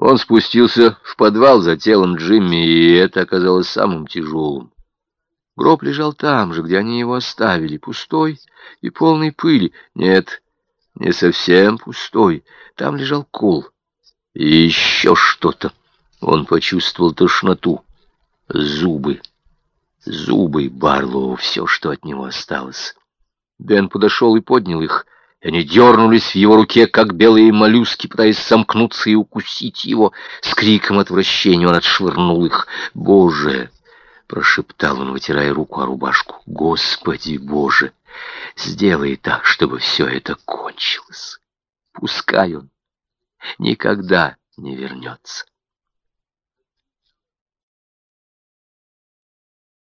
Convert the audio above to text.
Он спустился в подвал за телом Джимми, и это оказалось самым тяжелым. Гроб лежал там же, где они его оставили, пустой и полный пыли. Нет, не совсем пустой. Там лежал кол. И еще что-то. Он почувствовал тошноту. Зубы. Зубы Барлоу, все, что от него осталось. Бен подошел и поднял их — и они дернулись в его руке, как белые моллюски, пытаясь сомкнуться и укусить его. С криком отвращения он отшвырнул их. «Боже!» — прошептал он, вытирая руку о рубашку. «Господи Боже! Сделай так, чтобы все это кончилось. Пускай он никогда не вернется».